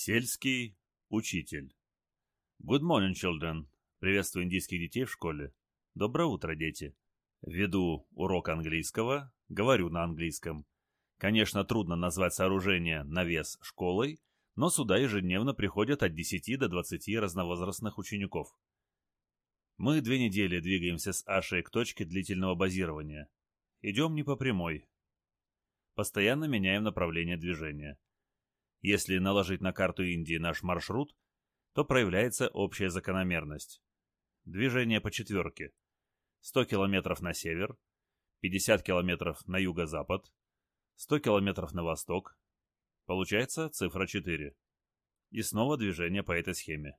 Сельский учитель. Good morning, children. Приветствую индийских детей в школе. Доброе утро, дети. Веду урок английского, говорю на английском. Конечно, трудно назвать сооружение навес школой, но сюда ежедневно приходят от 10 до 20 разновозрастных учеников. Мы две недели двигаемся с Ашей к точке длительного базирования. Идем не по прямой. Постоянно меняем направление движения. Если наложить на карту Индии наш маршрут, то проявляется общая закономерность. Движение по четверке. 100 километров на север, 50 километров на юго-запад, 100 километров на восток. Получается цифра 4. И снова движение по этой схеме.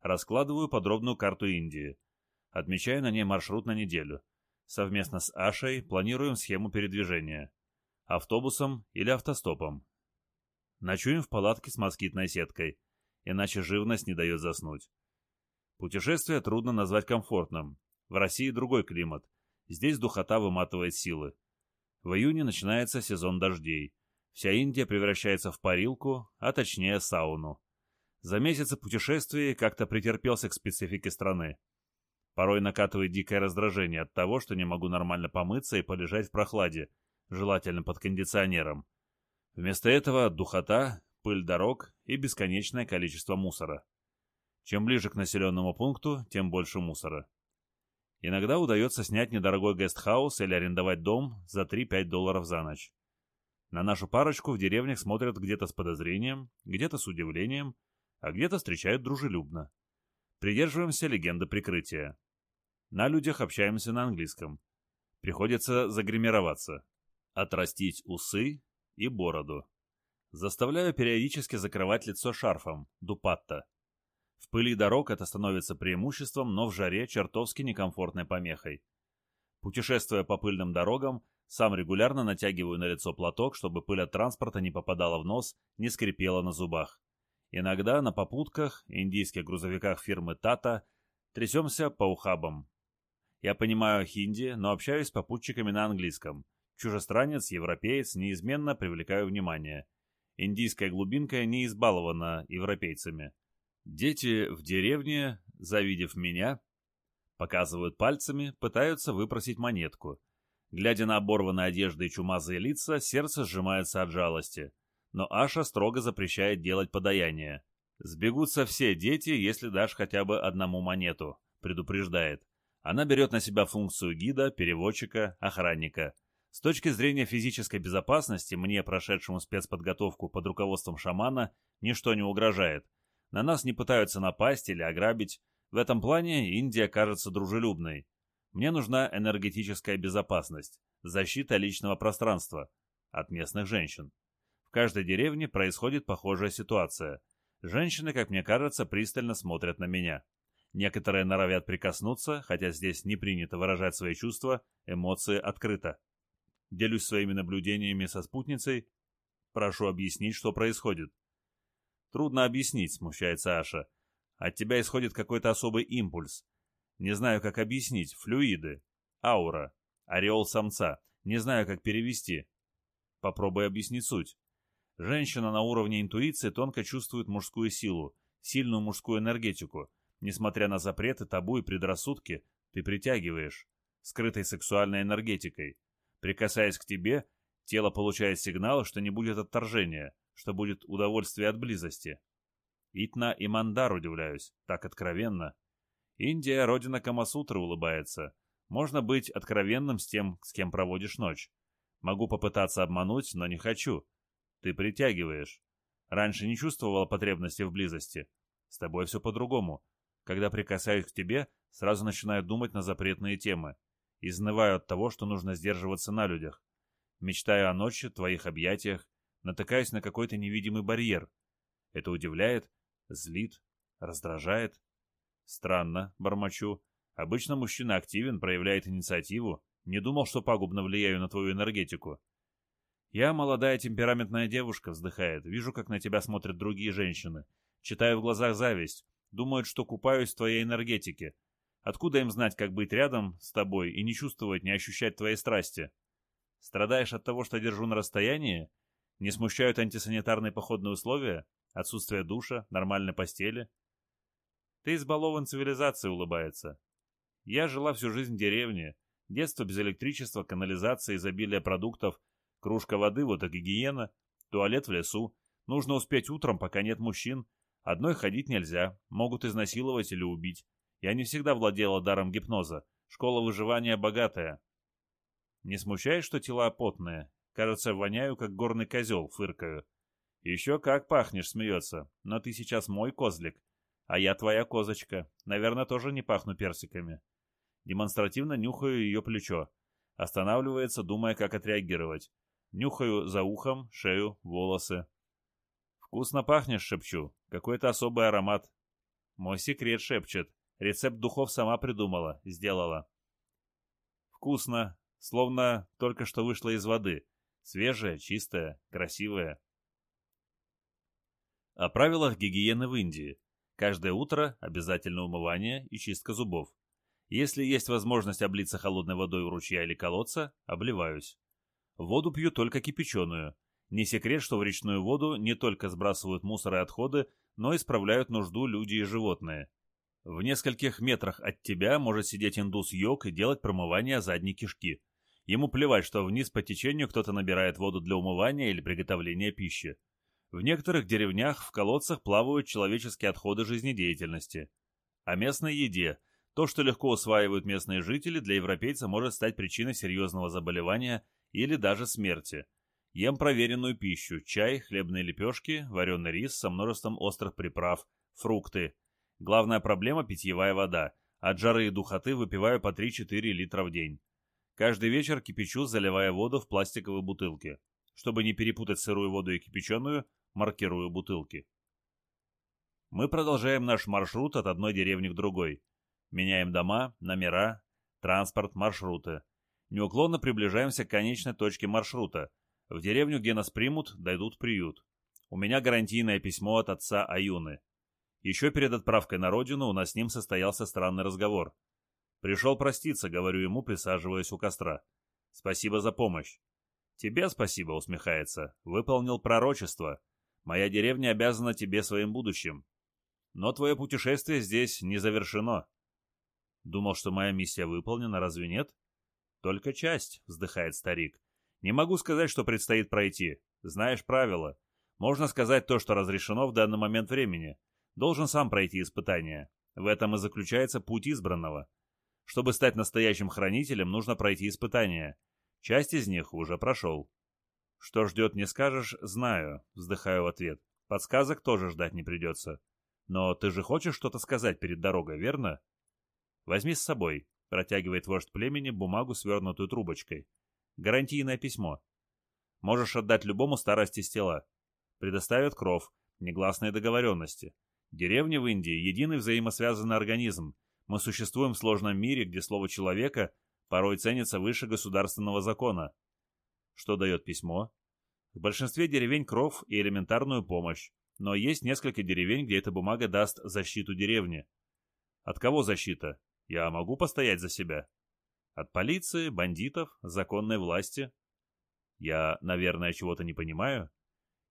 Раскладываю подробную карту Индии. Отмечаю на ней маршрут на неделю. Совместно с Ашей планируем схему передвижения. Автобусом или автостопом. Ночуем в палатке с москитной сеткой, иначе живность не дает заснуть. Путешествие трудно назвать комфортным. В России другой климат. Здесь духота выматывает силы. В июне начинается сезон дождей. Вся Индия превращается в парилку, а точнее сауну. За месяцы путешествий как-то претерпелся к специфике страны. Порой накатывает дикое раздражение от того, что не могу нормально помыться и полежать в прохладе, желательно под кондиционером. Вместо этого духота, пыль дорог и бесконечное количество мусора. Чем ближе к населенному пункту, тем больше мусора. Иногда удается снять недорогой гестхаус или арендовать дом за 3-5 долларов за ночь. На нашу парочку в деревнях смотрят где-то с подозрением, где-то с удивлением, а где-то встречают дружелюбно. Придерживаемся легенды прикрытия. На людях общаемся на английском. Приходится загримироваться. Отрастить усы и бороду. Заставляю периодически закрывать лицо шарфом, дупатта. В пыли дорог это становится преимуществом, но в жаре чертовски некомфортной помехой. Путешествуя по пыльным дорогам, сам регулярно натягиваю на лицо платок, чтобы пыль от транспорта не попадала в нос, не скрипела на зубах. Иногда на попутках, индийских грузовиках фирмы Тата, трясемся по ухабам. Я понимаю хинди, но общаюсь с попутчиками на английском – Чужестранец, европеец неизменно привлекаю внимание. Индийская глубинка не избалована европейцами. Дети в деревне, завидев меня, показывают пальцами, пытаются выпросить монетку. Глядя на оборванные одежды и чумазые лица, сердце сжимается от жалости. Но Аша строго запрещает делать подаяние. «Сбегутся все дети, если дашь хотя бы одному монету», — предупреждает. Она берет на себя функцию гида, переводчика, охранника — с точки зрения физической безопасности, мне, прошедшему спецподготовку под руководством шамана, ничто не угрожает. На нас не пытаются напасть или ограбить. В этом плане Индия кажется дружелюбной. Мне нужна энергетическая безопасность, защита личного пространства от местных женщин. В каждой деревне происходит похожая ситуация. Женщины, как мне кажется, пристально смотрят на меня. Некоторые норовят прикоснуться, хотя здесь не принято выражать свои чувства, эмоции открыто. Делюсь своими наблюдениями со спутницей. Прошу объяснить, что происходит. Трудно объяснить, смущается Аша. От тебя исходит какой-то особый импульс. Не знаю, как объяснить. Флюиды. Аура. Ореол самца. Не знаю, как перевести. Попробуй объяснить суть. Женщина на уровне интуиции тонко чувствует мужскую силу, сильную мужскую энергетику. Несмотря на запреты, табу и предрассудки, ты притягиваешь. Скрытой сексуальной энергетикой. Прикасаясь к тебе, тело получает сигнал, что не будет отторжения, что будет удовольствие от близости. Итна и Мандар удивляюсь, так откровенно. Индия — родина Камасутры, улыбается. Можно быть откровенным с тем, с кем проводишь ночь. Могу попытаться обмануть, но не хочу. Ты притягиваешь. Раньше не чувствовала потребности в близости. С тобой все по-другому. Когда прикасаюсь к тебе, сразу начинаю думать на запретные темы. Изнываю от того, что нужно сдерживаться на людях. Мечтаю о ночи, твоих объятиях, натыкаюсь на какой-то невидимый барьер. Это удивляет, злит, раздражает. Странно, бормочу. Обычно мужчина активен, проявляет инициативу. Не думал, что пагубно влияю на твою энергетику. Я молодая темпераментная девушка, вздыхает. Вижу, как на тебя смотрят другие женщины. Читаю в глазах зависть. Думают, что купаюсь в твоей энергетике. Откуда им знать, как быть рядом с тобой и не чувствовать, не ощущать твоей страсти? Страдаешь от того, что держу на расстоянии? Не смущают антисанитарные походные условия? отсутствие душа, нормальной постели. Ты избалован цивилизацией, улыбается. Я жила всю жизнь в деревне. Детство без электричества, канализации, изобилия продуктов, кружка воды, вот и гигиена, туалет в лесу. Нужно успеть утром, пока нет мужчин. Одной ходить нельзя, могут изнасиловать или убить. Я не всегда владела даром гипноза. Школа выживания богатая. Не смущает, что тела потные? Кажется, воняю, как горный козел, фыркаю. Еще как пахнешь, смеется. Но ты сейчас мой козлик. А я твоя козочка. Наверное, тоже не пахну персиками. Демонстративно нюхаю ее плечо. Останавливается, думая, как отреагировать. Нюхаю за ухом, шею, волосы. «Вкусно пахнешь», — шепчу. «Какой-то особый аромат». Мой секрет шепчет. Рецепт духов сама придумала, сделала. Вкусно, словно только что вышла из воды. Свежая, чистая, красивая. О правилах гигиены в Индии. Каждое утро обязательно умывание и чистка зубов. Если есть возможность облиться холодной водой у ручья или колодца, обливаюсь. Воду пью только кипяченую. Не секрет, что в речную воду не только сбрасывают мусор и отходы, но и справляют нужду люди и животные. В нескольких метрах от тебя может сидеть индус-йог и делать промывание задней кишки. Ему плевать, что вниз по течению кто-то набирает воду для умывания или приготовления пищи. В некоторых деревнях в колодцах плавают человеческие отходы жизнедеятельности. О местной еде. То, что легко усваивают местные жители, для европейца может стать причиной серьезного заболевания или даже смерти. Ем проверенную пищу – чай, хлебные лепешки, вареный рис со множеством острых приправ, фрукты. Главная проблема – питьевая вода. От жары и духоты выпиваю по 3-4 литра в день. Каждый вечер кипячу, заливая воду в пластиковые бутылки. Чтобы не перепутать сырую воду и кипяченую, маркирую бутылки. Мы продолжаем наш маршрут от одной деревни к другой. Меняем дома, номера, транспорт, маршруты. Неуклонно приближаемся к конечной точке маршрута. В деревню, где нас примут, дойдут приют. У меня гарантийное письмо от отца Аюны. Еще перед отправкой на родину у нас с ним состоялся странный разговор. «Пришел проститься», — говорю ему, присаживаясь у костра. «Спасибо за помощь». «Тебе спасибо», — усмехается. «Выполнил пророчество. Моя деревня обязана тебе своим будущим. Но твое путешествие здесь не завершено. Думал, что моя миссия выполнена, разве нет? Только часть, вздыхает старик. Не могу сказать, что предстоит пройти. Знаешь правила. Можно сказать то, что разрешено в данный момент времени. Должен сам пройти испытание. В этом и заключается путь избранного. Чтобы стать настоящим хранителем, нужно пройти испытания. Часть из них уже прошел. Что ждет, не скажешь, знаю, вздыхаю в ответ. Подсказок тоже ждать не придется. Но ты же хочешь что-то сказать перед дорогой, верно? Возьми с собой, протягивает вождь племени бумагу, свернутую трубочкой. Гарантийное письмо. Можешь отдать любому старости с тела. Предоставят кров, негласные договоренности. Деревни в Индии — единый взаимосвязанный организм. Мы существуем в сложном мире, где слово человека порой ценится выше государственного закона. Что дает письмо? В большинстве деревень кров и элементарную помощь, но есть несколько деревень, где эта бумага даст защиту деревне. От кого защита? Я могу постоять за себя. От полиции, бандитов, законной власти. Я, наверное, чего-то не понимаю.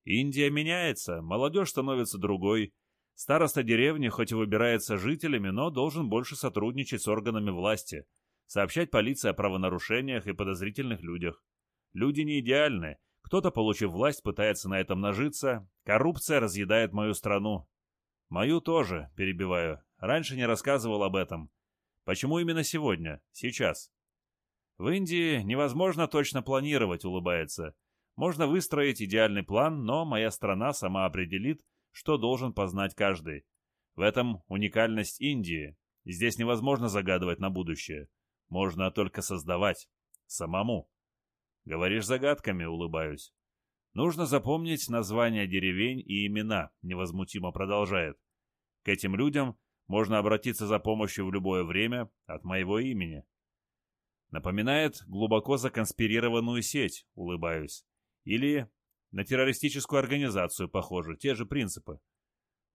Индия меняется, молодежь становится другой. Староста деревни хоть и выбирается жителями, но должен больше сотрудничать с органами власти, сообщать полиции о правонарушениях и подозрительных людях. Люди не идеальны. Кто-то, получив власть, пытается на этом нажиться. Коррупция разъедает мою страну. Мою тоже, перебиваю. Раньше не рассказывал об этом. Почему именно сегодня? Сейчас? В Индии невозможно точно планировать, улыбается. Можно выстроить идеальный план, но моя страна сама определит, что должен познать каждый. В этом уникальность Индии. Здесь невозможно загадывать на будущее. Можно только создавать. Самому. Говоришь загадками, улыбаюсь. Нужно запомнить названия деревень и имена, невозмутимо продолжает. К этим людям можно обратиться за помощью в любое время от моего имени. Напоминает глубоко законспирированную сеть, улыбаюсь. Или на террористическую организацию похоже, те же принципы.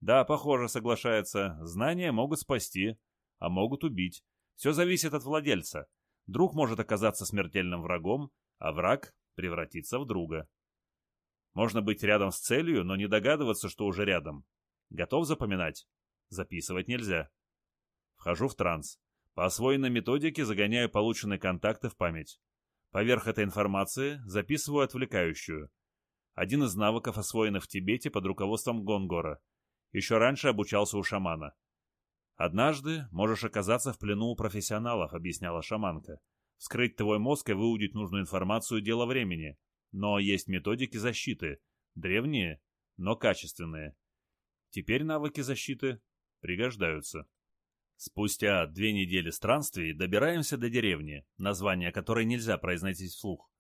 Да, похоже, соглашается. Знания могут спасти, а могут убить. Все зависит от владельца. Друг может оказаться смертельным врагом, а враг превратится в друга. Можно быть рядом с целью, но не догадываться, что уже рядом. Готов запоминать? Записывать нельзя. Вхожу в транс. По освоенной методике загоняю полученные контакты в память. Поверх этой информации записываю отвлекающую. Один из навыков, освоенных в Тибете под руководством Гонгора. Еще раньше обучался у шамана. «Однажды можешь оказаться в плену у профессионалов», — объясняла шаманка. «Вскрыть твой мозг и выудить нужную информацию — дело времени. Но есть методики защиты. Древние, но качественные. Теперь навыки защиты пригождаются». Спустя две недели странствий добираемся до деревни, название которой нельзя произносить вслух.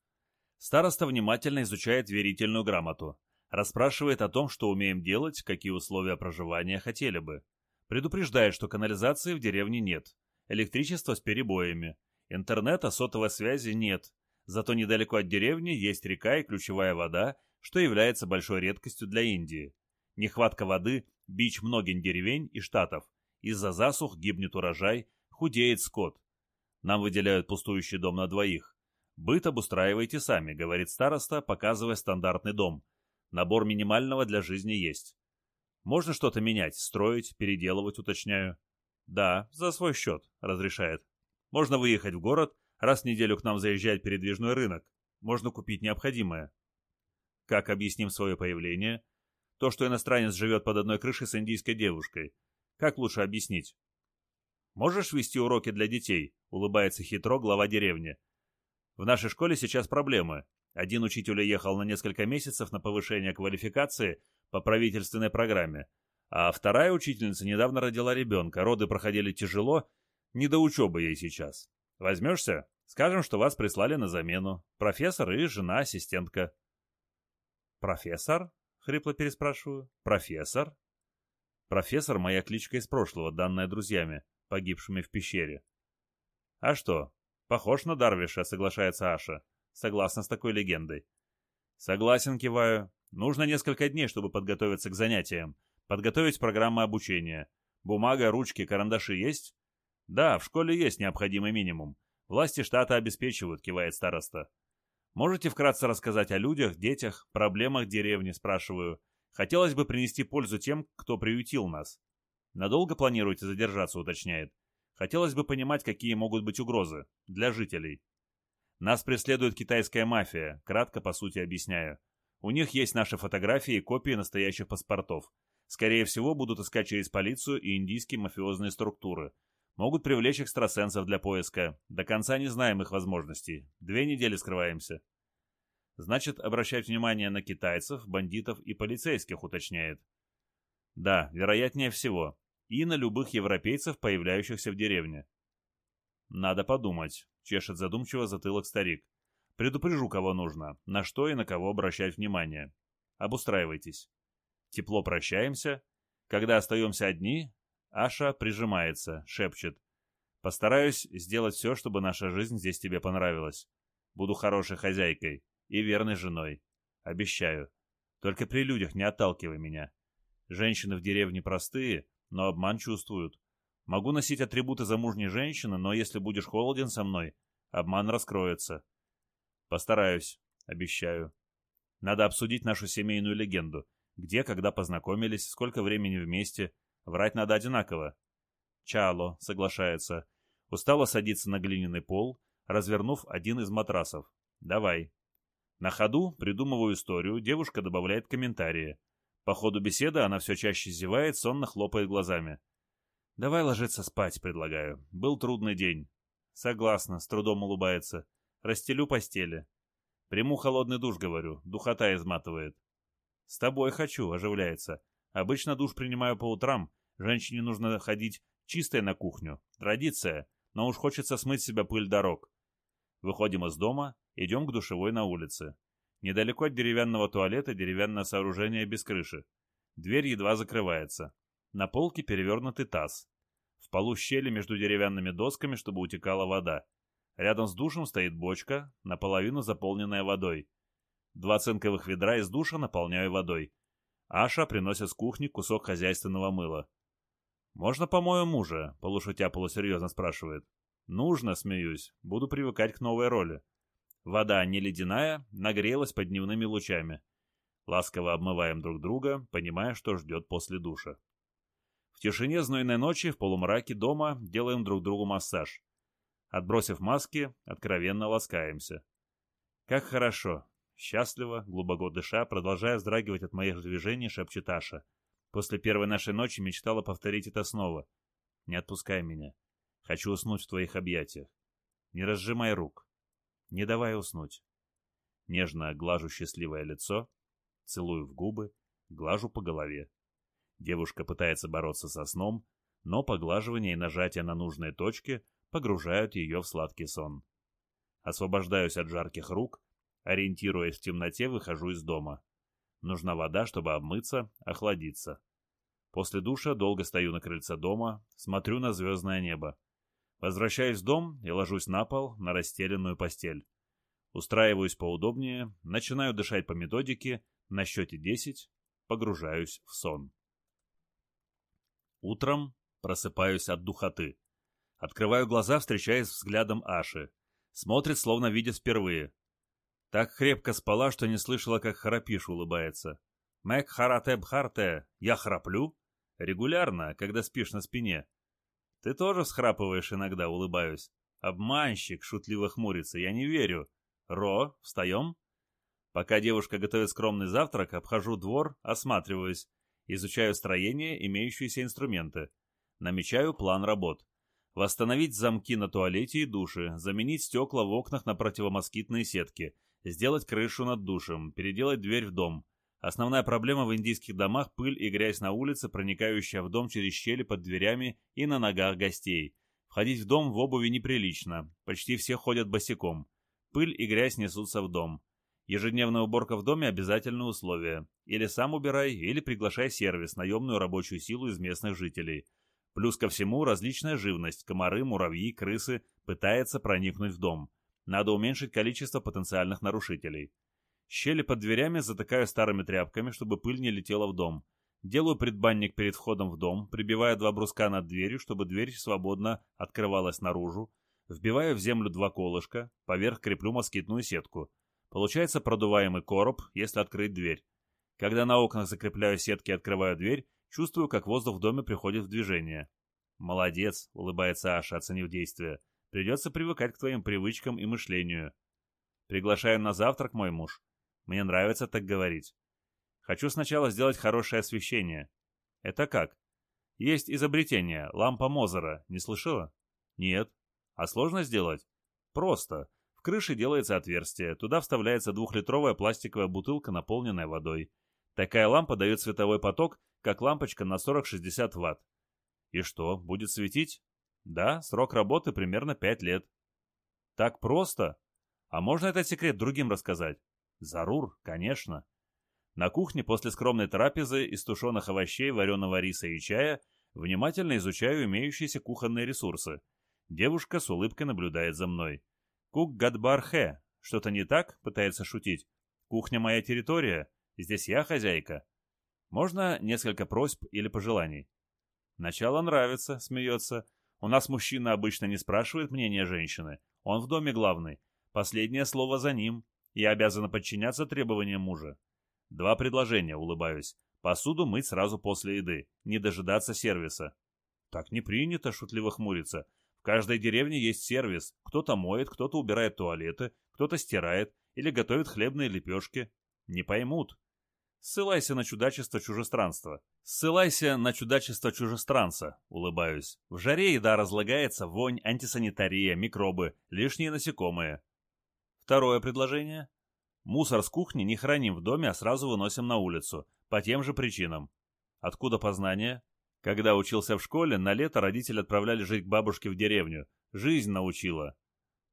Староста внимательно изучает верительную грамоту, расспрашивает о том, что умеем делать, какие условия проживания хотели бы. Предупреждает, что канализации в деревне нет, электричество с перебоями, интернета, сотовой связи нет, зато недалеко от деревни есть река и ключевая вода, что является большой редкостью для Индии. Нехватка воды – бич многих деревень и штатов. Из-за засух гибнет урожай, худеет скот. Нам выделяют пустующий дом на двоих. Быт обустраивайте сами, говорит староста, показывая стандартный дом. Набор минимального для жизни есть. Можно что-то менять, строить, переделывать, уточняю. Да, за свой счет, разрешает. Можно выехать в город, раз в неделю к нам заезжает передвижной рынок. Можно купить необходимое. Как объясним свое появление? То, что иностранец живет под одной крышей с индийской девушкой. Как лучше объяснить? «Можешь вести уроки для детей?» — улыбается хитро глава деревни. «В нашей школе сейчас проблемы. Один учитель уехал на несколько месяцев на повышение квалификации по правительственной программе, а вторая учительница недавно родила ребенка, роды проходили тяжело, не до учебы ей сейчас. Возьмешься? Скажем, что вас прислали на замену. Профессор и жена-ассистентка». «Профессор?» — хрипло переспрашиваю. «Профессор?» Профессор — моя кличка из прошлого, данная друзьями, погибшими в пещере. А что? Похож на Дарвиша, соглашается Аша. Согласна с такой легендой. Согласен, киваю. Нужно несколько дней, чтобы подготовиться к занятиям. Подготовить программу обучения. Бумага, ручки, карандаши есть? Да, в школе есть необходимый минимум. Власти штата обеспечивают, кивает староста. Можете вкратце рассказать о людях, детях, проблемах деревни, спрашиваю. Хотелось бы принести пользу тем, кто приютил нас. Надолго планируете задержаться, уточняет. Хотелось бы понимать, какие могут быть угрозы для жителей. Нас преследует китайская мафия, кратко по сути объясняю. У них есть наши фотографии и копии настоящих паспортов. Скорее всего, будут искать через полицию и индийские мафиозные структуры. Могут привлечь экстрасенсов для поиска. До конца не знаем их возможностей. Две недели скрываемся. Значит, обращать внимание на китайцев, бандитов и полицейских, уточняет. Да, вероятнее всего. И на любых европейцев, появляющихся в деревне. Надо подумать, чешет задумчиво затылок старик. Предупрежу, кого нужно, на что и на кого обращать внимание. Обустраивайтесь. Тепло прощаемся. Когда остаемся одни, Аша прижимается, шепчет. Постараюсь сделать все, чтобы наша жизнь здесь тебе понравилась. Буду хорошей хозяйкой и верной женой. Обещаю. Только при людях не отталкивай меня. Женщины в деревне простые, но обман чувствуют. Могу носить атрибуты замужней женщины, но если будешь холоден со мной, обман раскроется. Постараюсь, обещаю. Надо обсудить нашу семейную легенду. Где, когда познакомились, сколько времени вместе. Врать надо одинаково. Чало, соглашается. Устало садиться на глиняный пол, развернув один из матрасов. Давай, на ходу придумываю историю, девушка добавляет комментарии. По ходу беседы она все чаще зевает, сонно хлопает глазами. «Давай ложиться спать», — предлагаю. «Был трудный день». «Согласна», — с трудом улыбается. «Расстелю постели». «Приму холодный душ», — говорю. Духота изматывает. «С тобой хочу», — оживляется. «Обычно душ принимаю по утрам. Женщине нужно ходить чистой на кухню. Традиция. Но уж хочется смыть себя пыль дорог». Выходим из дома, Идем к душевой на улице. Недалеко от деревянного туалета деревянное сооружение без крыши. Дверь едва закрывается. На полке перевернутый таз. В полу щели между деревянными досками, чтобы утекала вода. Рядом с душем стоит бочка, наполовину заполненная водой. Два цинковых ведра из душа наполняю водой. Аша приносит с кухни кусок хозяйственного мыла. «Можно помою мужа?» — полушутя полусерьезно спрашивает. «Нужно», — смеюсь. «Буду привыкать к новой роли». Вода, не ледяная, нагрелась под дневными лучами. Ласково обмываем друг друга, понимая, что ждет после душа. В тишине знойной ночи в полумраке дома делаем друг другу массаж. Отбросив маски, откровенно ласкаемся. Как хорошо. Счастливо, глубоко дыша, продолжая вздрагивать от моих движений, шепчет Аша. После первой нашей ночи мечтала повторить это снова. Не отпускай меня. Хочу уснуть в твоих объятиях. Не разжимай рук. Не давай уснуть. Нежно глажу счастливое лицо, целую в губы, глажу по голове. Девушка пытается бороться со сном, но поглаживание и нажатие на нужные точки погружают ее в сладкий сон. Освобождаюсь от жарких рук, ориентируясь в темноте, выхожу из дома. Нужна вода, чтобы обмыться, охладиться. После душа долго стою на крыльце дома, смотрю на звездное небо. Возвращаюсь в дом и ложусь на пол на расстеленную постель. Устраиваюсь поудобнее, начинаю дышать по методике, на счете 10 погружаюсь в сон. Утром просыпаюсь от духоты. Открываю глаза, встречаясь взглядом Аши. Смотрит, словно видит впервые. Так крепко спала, что не слышала, как храпиш улыбается. «Мэк харате бхарте, я храплю?» «Регулярно, когда спишь на спине». «Ты тоже всхрапываешь иногда», — улыбаюсь. «Обманщик», — шутливо хмурится, — «я не верю». «Ро, встаем?» Пока девушка готовит скромный завтрак, обхожу двор, осматриваюсь, изучаю строение, имеющиеся инструменты. Намечаю план работ. Восстановить замки на туалете и душе, заменить стекла в окнах на противомоскитные сетки, сделать крышу над душем, переделать дверь в дом. Основная проблема в индийских домах – пыль и грязь на улице, проникающая в дом через щели под дверями и на ногах гостей. Входить в дом в обуви неприлично, почти все ходят босиком. Пыль и грязь несутся в дом. Ежедневная уборка в доме – обязательное условие. Или сам убирай, или приглашай сервис, наемную рабочую силу из местных жителей. Плюс ко всему различная живность – комары, муравьи, крысы – пытается проникнуть в дом. Надо уменьшить количество потенциальных нарушителей. Щели под дверями затыкаю старыми тряпками, чтобы пыль не летела в дом. Делаю предбанник перед входом в дом, прибиваю два бруска над дверью, чтобы дверь свободно открывалась наружу. Вбиваю в землю два колышка, поверх креплю москитную сетку. Получается продуваемый короб, если открыть дверь. Когда на окнах закрепляю сетки и открываю дверь, чувствую, как воздух в доме приходит в движение. «Молодец», — улыбается Аша, оценив действие. Придется привыкать к твоим привычкам и мышлению. Приглашаю на завтрак, мой муж. Мне нравится так говорить. Хочу сначала сделать хорошее освещение. Это как? Есть изобретение, лампа Мозера. Не слышала? Нет. А сложно сделать? Просто. В крыше делается отверстие. Туда вставляется двухлитровая пластиковая бутылка, наполненная водой. Такая лампа дает световой поток, как лампочка на 40-60 ватт. И что, будет светить? Да, срок работы примерно 5 лет. Так просто? А можно этот секрет другим рассказать? Зарур, конечно. На кухне после скромной трапезы из тушеных овощей, вареного риса и чая внимательно изучаю имеющиеся кухонные ресурсы. Девушка с улыбкой наблюдает за мной. Кук Гадбар Хэ. Что-то не так? Пытается шутить. Кухня моя территория. Здесь я хозяйка. Можно несколько просьб или пожеланий? Начало нравится, смеется. У нас мужчина обычно не спрашивает мнения женщины. Он в доме главный. Последнее слово за ним. Я обязана подчиняться требованиям мужа. Два предложения, улыбаюсь. Посуду мыть сразу после еды. Не дожидаться сервиса. Так не принято, шутливо хмурится. В каждой деревне есть сервис. Кто-то моет, кто-то убирает туалеты, кто-то стирает или готовит хлебные лепешки. Не поймут. Ссылайся на чудачество чужестранства. Ссылайся на чудачество чужестранца, улыбаюсь. В жаре еда разлагается, вонь, антисанитария, микробы, лишние насекомые. Второе предложение. Мусор с кухни не храним в доме, а сразу выносим на улицу. По тем же причинам. Откуда познание? Когда учился в школе, на лето родители отправляли жить к бабушке в деревню. Жизнь научила.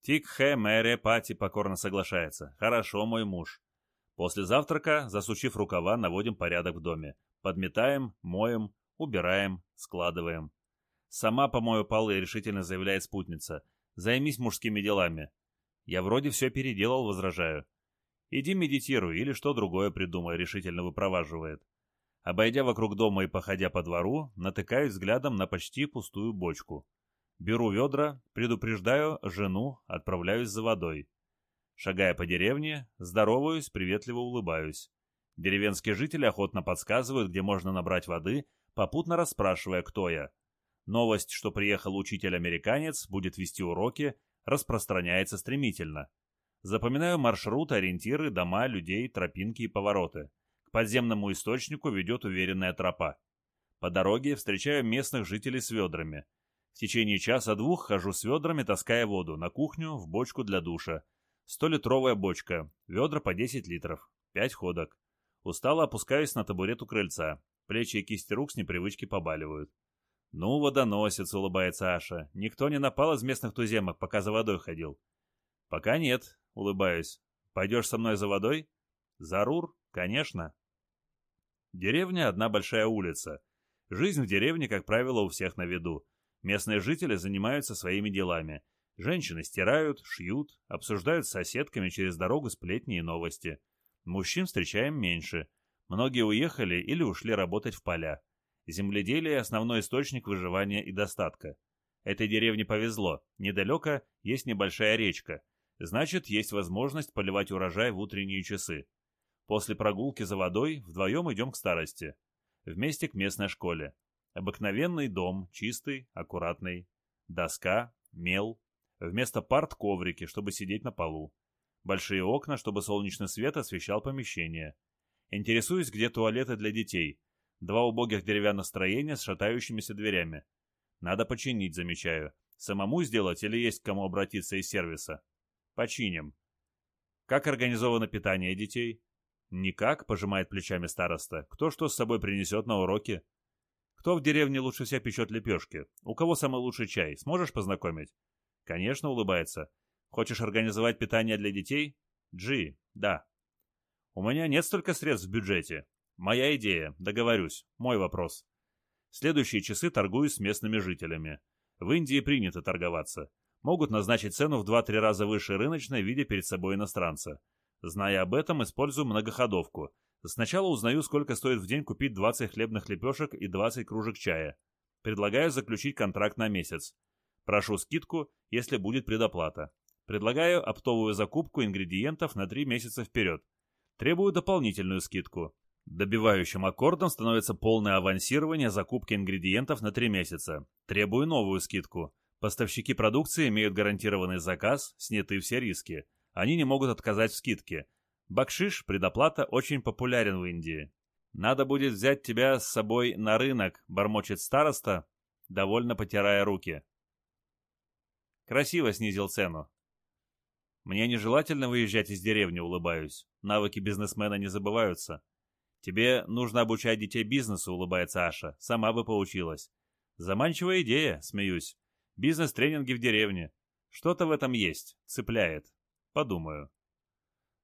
Тик-хэ, мэре, пати покорно соглашается. Хорошо, мой муж. После завтрака, засучив рукава, наводим порядок в доме. Подметаем, моем, убираем, складываем. Сама помою полы, решительно заявляет спутница. Займись мужскими делами. Я вроде все переделал, возражаю. Иди медитируй или что другое придумай, решительно выпроваживает. Обойдя вокруг дома и походя по двору, натыкаюсь взглядом на почти пустую бочку. Беру ведра, предупреждаю жену, отправляюсь за водой. Шагая по деревне, здороваюсь, приветливо улыбаюсь. Деревенские жители охотно подсказывают, где можно набрать воды, попутно расспрашивая, кто я. Новость, что приехал учитель-американец, будет вести уроки, распространяется стремительно. Запоминаю маршрут, ориентиры, дома, людей, тропинки и повороты. К подземному источнику ведет уверенная тропа. По дороге встречаю местных жителей с ведрами. В течение часа-двух хожу с ведрами, таская воду на кухню, в бочку для душа. Столитровая бочка, ведра по 10 литров, 5 ходок. Устало опускаюсь на табурет у крыльца. Плечи и кисти рук с непривычки побаливают. «Ну, водоносец», — улыбается Аша. «Никто не напал из местных туземок, пока за водой ходил». «Пока нет», — улыбаюсь. «Пойдешь со мной за водой?» «За Рур? Конечно». Деревня — одна большая улица. Жизнь в деревне, как правило, у всех на виду. Местные жители занимаются своими делами. Женщины стирают, шьют, обсуждают с соседками через дорогу сплетни и новости. Мужчин встречаем меньше. Многие уехали или ушли работать в поля. Земледелие – основной источник выживания и достатка. Этой деревне повезло. Недалеко есть небольшая речка. Значит, есть возможность поливать урожай в утренние часы. После прогулки за водой вдвоем идем к старости. Вместе к местной школе. Обыкновенный дом, чистый, аккуратный. Доска, мел. Вместо парт коврики, чтобы сидеть на полу. Большие окна, чтобы солнечный свет освещал помещение. Интересуюсь, где туалеты для детей. Два убогих деревянных строения с шатающимися дверями. Надо починить, замечаю. Самому сделать или есть к кому обратиться из сервиса? Починим. Как организовано питание детей? Никак, пожимает плечами староста. Кто что с собой принесет на уроки? Кто в деревне лучше всех печет лепешки? У кого самый лучший чай? Сможешь познакомить? Конечно, улыбается. Хочешь организовать питание для детей? Джи, да. У меня нет столько средств в бюджете. Моя идея, договорюсь, мой вопрос. Следующие часы торгуюсь с местными жителями. В Индии принято торговаться. Могут назначить цену в 2-3 раза выше рыночной, видя перед собой иностранца. Зная об этом, использую многоходовку. Сначала узнаю, сколько стоит в день купить 20 хлебных лепешек и 20 кружек чая. Предлагаю заключить контракт на месяц. Прошу скидку, если будет предоплата. Предлагаю оптовую закупку ингредиентов на 3 месяца вперед. Требую дополнительную скидку. Добивающим аккордом становится полное авансирование закупки ингредиентов на 3 месяца. Требую новую скидку. Поставщики продукции имеют гарантированный заказ, сняты все риски. Они не могут отказать в скидке. Бакшиш, предоплата, очень популярен в Индии. «Надо будет взять тебя с собой на рынок», — бормочет староста, довольно потирая руки. Красиво снизил цену. Мне нежелательно выезжать из деревни, улыбаюсь. Навыки бизнесмена не забываются. Тебе нужно обучать детей бизнесу, улыбается Аша. Сама бы поучилась. Заманчивая идея, смеюсь. Бизнес-тренинги в деревне. Что-то в этом есть. Цепляет. Подумаю.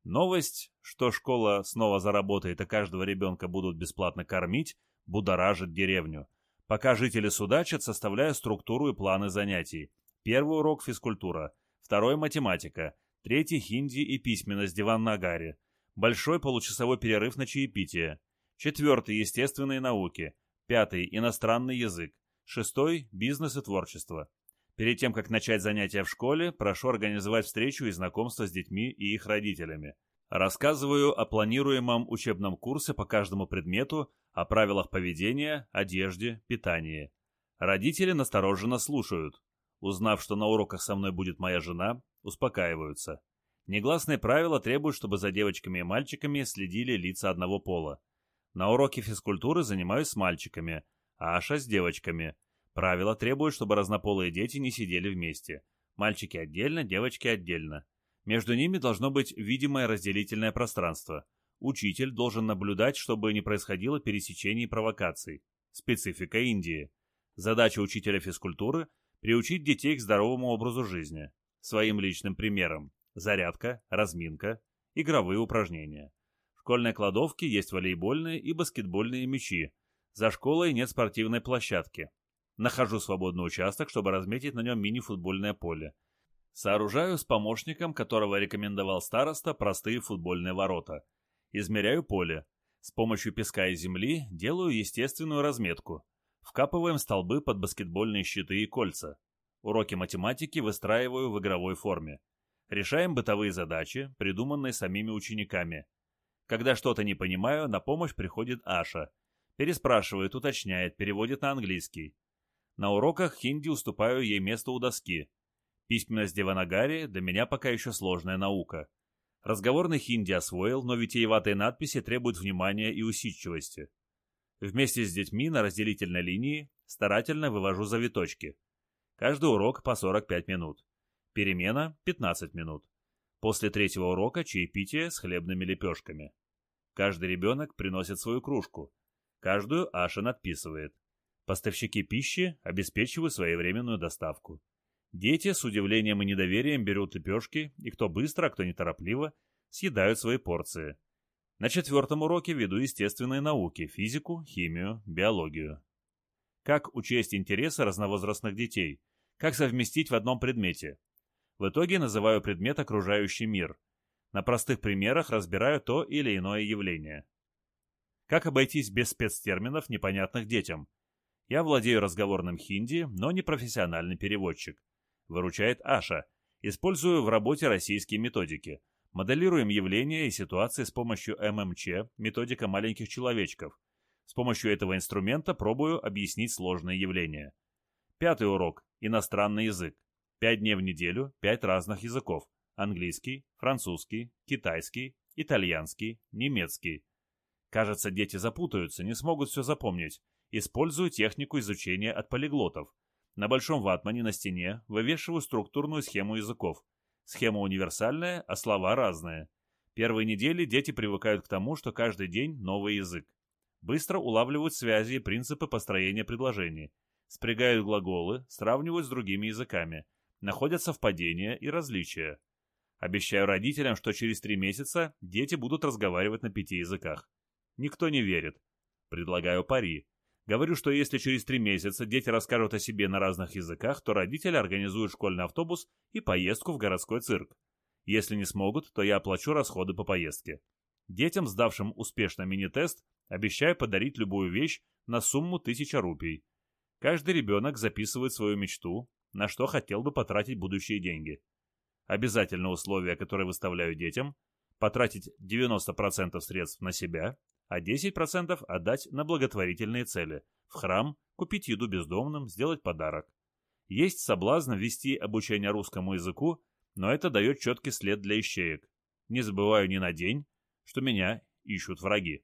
Новость, что школа снова заработает и каждого ребенка будут бесплатно кормить, будоражит деревню. Пока жители судачат, составляя структуру и планы занятий. Первый урок физкультура, второй математика, Третий – хинди и письменность Диван-Нагари. Большой получасовой перерыв на чаепитие. Четвертый – естественные науки. Пятый – иностранный язык. Шестой – бизнес и творчество. Перед тем, как начать занятия в школе, прошу организовать встречу и знакомство с детьми и их родителями. Рассказываю о планируемом учебном курсе по каждому предмету, о правилах поведения, одежде, питании. Родители настороженно слушают. Узнав, что на уроках со мной будет моя жена, успокаиваются. Негласные правила требуют, чтобы за девочками и мальчиками следили лица одного пола. На уроке физкультуры занимаюсь с мальчиками, а Аша с девочками. Правила требуют, чтобы разнополые дети не сидели вместе. Мальчики отдельно, девочки отдельно. Между ними должно быть видимое разделительное пространство. Учитель должен наблюдать, чтобы не происходило пересечений и провокаций. Специфика Индии. Задача учителя физкультуры – приучить детей к здоровому образу жизни своим личным примером. Зарядка, разминка, игровые упражнения. В школьной кладовке есть волейбольные и баскетбольные мячи. За школой нет спортивной площадки. Нахожу свободный участок, чтобы разметить на нем мини-футбольное поле. Сооружаю с помощником, которого рекомендовал староста, простые футбольные ворота. Измеряю поле. С помощью песка и земли делаю естественную разметку. Вкапываем столбы под баскетбольные щиты и кольца. Уроки математики выстраиваю в игровой форме. Решаем бытовые задачи, придуманные самими учениками. Когда что-то не понимаю, на помощь приходит Аша. Переспрашивает, уточняет, переводит на английский. На уроках хинди уступаю ей место у доски. Письменность Деванагари для меня пока еще сложная наука. Разговорный хинди освоил, но витиеватые надписи требуют внимания и усидчивости. Вместе с детьми на разделительной линии старательно вывожу завиточки. Каждый урок по 45 минут. Перемена – 15 минут. После третьего урока чаепитие с хлебными лепешками. Каждый ребенок приносит свою кружку. Каждую Аша надписывает. Поставщики пищи обеспечивают своевременную доставку. Дети с удивлением и недоверием берут лепешки, и кто быстро, а кто неторопливо, съедают свои порции. На четвертом уроке веду естественные науки, физику, химию, биологию. Как учесть интересы разновозрастных детей? Как совместить в одном предмете? В итоге называю предмет окружающий мир. На простых примерах разбираю то или иное явление. Как обойтись без спецтерминов, непонятных детям? Я владею разговорным хинди, но не профессиональный переводчик. Выручает Аша. Использую в работе российские методики. Моделируем явления и ситуации с помощью ММЧ, методика маленьких человечков. С помощью этого инструмента пробую объяснить сложные явления. Пятый урок. Иностранный язык. Пять дней в неделю, пять разных языков. Английский, французский, китайский, итальянский, немецкий. Кажется, дети запутаются, не смогут все запомнить. Использую технику изучения от полиглотов. На большом ватмане на стене вывешиваю структурную схему языков. Схема универсальная, а слова разные. Первые недели дети привыкают к тому, что каждый день новый язык. Быстро улавливают связи и принципы построения предложений. Спрягают глаголы, сравнивают с другими языками. Находят совпадения и различия. Обещаю родителям, что через три месяца дети будут разговаривать на пяти языках. Никто не верит. Предлагаю пари. Говорю, что если через три месяца дети расскажут о себе на разных языках, то родители организуют школьный автобус и поездку в городской цирк. Если не смогут, то я оплачу расходы по поездке. Детям, сдавшим успешно мини-тест, обещаю подарить любую вещь на сумму 1000 рупий. Каждый ребенок записывает свою мечту, на что хотел бы потратить будущие деньги. Обязательное условие, которое выставляю детям – потратить 90% средств на себя, а 10% отдать на благотворительные цели, в храм, купить еду бездомным, сделать подарок. Есть соблазн ввести обучение русскому языку, но это дает четкий след для ищеек. Не забываю ни на день, что меня ищут враги.